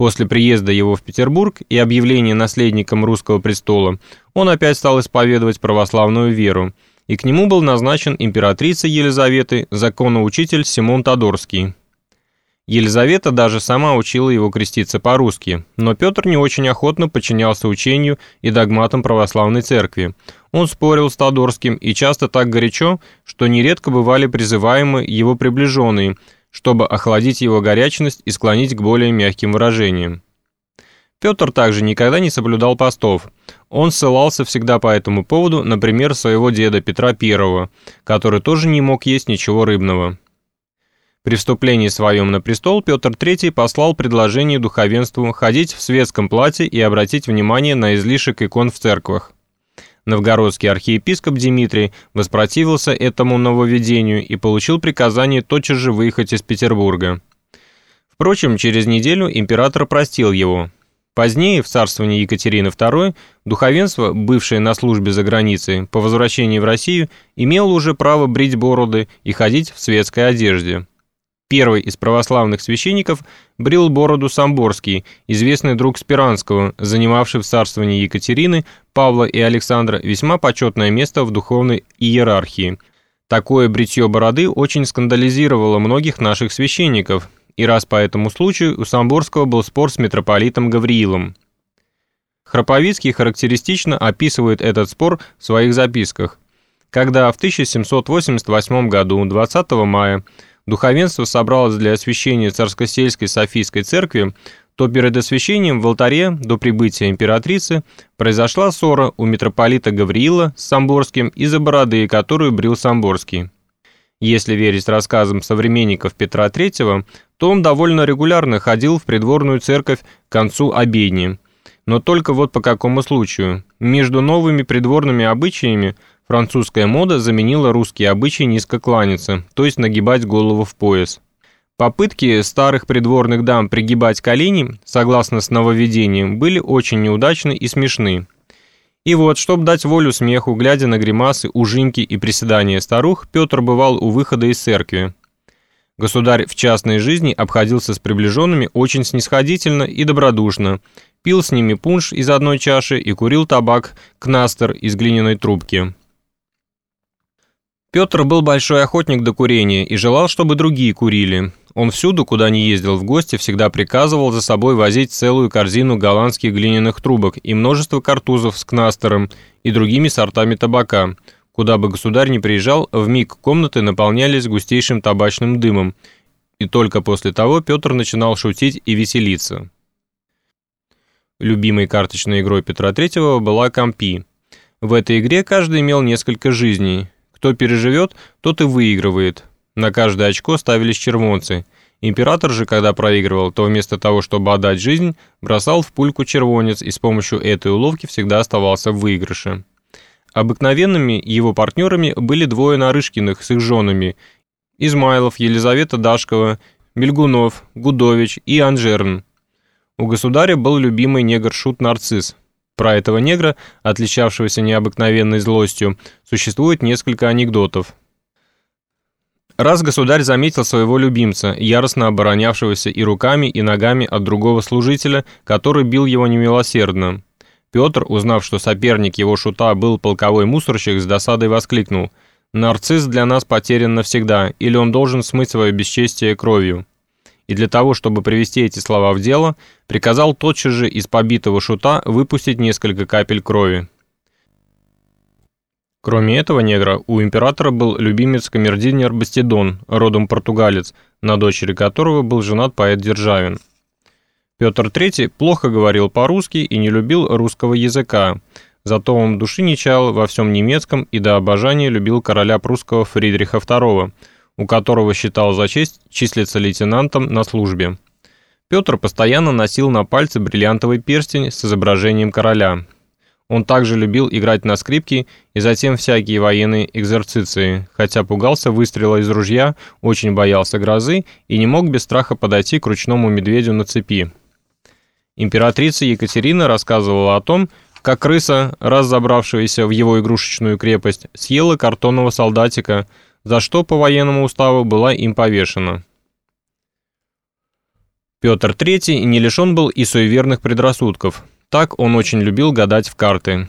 После приезда его в Петербург и объявления наследником русского престола, он опять стал исповедовать православную веру, и к нему был назначен императрицей Елизаветы законоучитель Симон Тодорский. Елизавета даже сама учила его креститься по-русски, но Петр не очень охотно подчинялся учению и догматам православной церкви. Он спорил с Тодорским и часто так горячо, что нередко бывали призываемы его приближенные – чтобы охладить его горячность и склонить к более мягким выражениям. Петр также никогда не соблюдал постов. Он ссылался всегда по этому поводу на пример своего деда Петра I, который тоже не мог есть ничего рыбного. При вступлении своем на престол Петр III послал предложение духовенству ходить в светском платье и обратить внимание на излишек икон в церквах. Новгородский архиепископ Дмитрий воспротивился этому нововведению и получил приказание тотчас же выехать из Петербурга. Впрочем, через неделю император простил его. Позднее, в царствовании Екатерины II, духовенство, бывшее на службе за границей, по возвращении в Россию, имело уже право брить бороды и ходить в светской одежде. Первый из православных священников брил бороду Самборский, известный друг Спиранского, занимавший в царствовании Екатерины, Павла и Александра весьма почетное место в духовной иерархии. Такое бритье бороды очень скандализировало многих наших священников, и раз по этому случаю у Самборского был спор с митрополитом Гавриилом. Храповицкий характеристично описывает этот спор в своих записках. Когда в 1788 году, 20 мая, духовенство собралось для освящения царско-сельской Софийской церкви, то перед освящением в алтаре до прибытия императрицы произошла ссора у митрополита Гавриила с Самборским из-за бороды, которую брил Самборский. Если верить рассказам современников Петра III, то он довольно регулярно ходил в придворную церковь к концу обедни. Но только вот по какому случаю. Между новыми придворными обычаями Французская мода заменила русские обычаи низко кланяться, то есть нагибать голову в пояс. Попытки старых придворных дам пригибать колени, согласно с нововведением, были очень неудачны и смешны. И вот, чтобы дать волю смеху, глядя на гримасы, ужимки и приседания старух, Петр бывал у выхода из церкви. Государь в частной жизни обходился с приближенными очень снисходительно и добродушно, пил с ними пунш из одной чаши и курил табак кнастер из глиняной трубки. Петр был большой охотник до курения и желал, чтобы другие курили. Он всюду, куда ни ездил в гости, всегда приказывал за собой возить целую корзину голландских глиняных трубок и множество картузов с кнастером и другими сортами табака. Куда бы государь ни приезжал, в миг комнаты наполнялись густейшим табачным дымом, и только после того Петр начинал шутить и веселиться. Любимой карточной игрой Петра III была компи. В этой игре каждый имел несколько жизней – кто переживет, тот и выигрывает. На каждое очко ставились червонцы. Император же, когда проигрывал, то вместо того, чтобы отдать жизнь, бросал в пульку червонец и с помощью этой уловки всегда оставался в выигрыше. Обыкновенными его партнерами были двое Нарышкиных с их женами – Измайлов, Елизавета Дашкова, Мельгунов, Гудович и Анжерн. У государя был любимый негр-шут Нарцисс, про этого негра, отличавшегося необыкновенной злостью, существует несколько анекдотов. Раз государь заметил своего любимца, яростно оборонявшегося и руками, и ногами от другого служителя, который бил его немилосердно. Петр, узнав, что соперник его шута был полковой мусорщик, с досадой воскликнул «Нарцисс для нас потерян навсегда, или он должен смыть свое бесчестие кровью» и для того, чтобы привести эти слова в дело, приказал тотчас же из побитого шута выпустить несколько капель крови. Кроме этого негра, у императора был любимец-камердинер Бастидон, родом португалец, на дочери которого был женат поэт Державин. Петр III плохо говорил по-русски и не любил русского языка, зато он души не чаял во всем немецком и до обожания любил короля прусского Фридриха II – у которого считал за честь числиться лейтенантом на службе. Петр постоянно носил на пальце бриллиантовый перстень с изображением короля. Он также любил играть на скрипке и затем всякие военные экзерциции, хотя пугался выстрела из ружья, очень боялся грозы и не мог без страха подойти к ручному медведю на цепи. Императрица Екатерина рассказывала о том, как крыса, раз забравшаяся в его игрушечную крепость, съела картонного солдатика, за что по военному уставу была им повешена. Петр III не лишен был и суеверных предрассудков. Так он очень любил гадать в карты.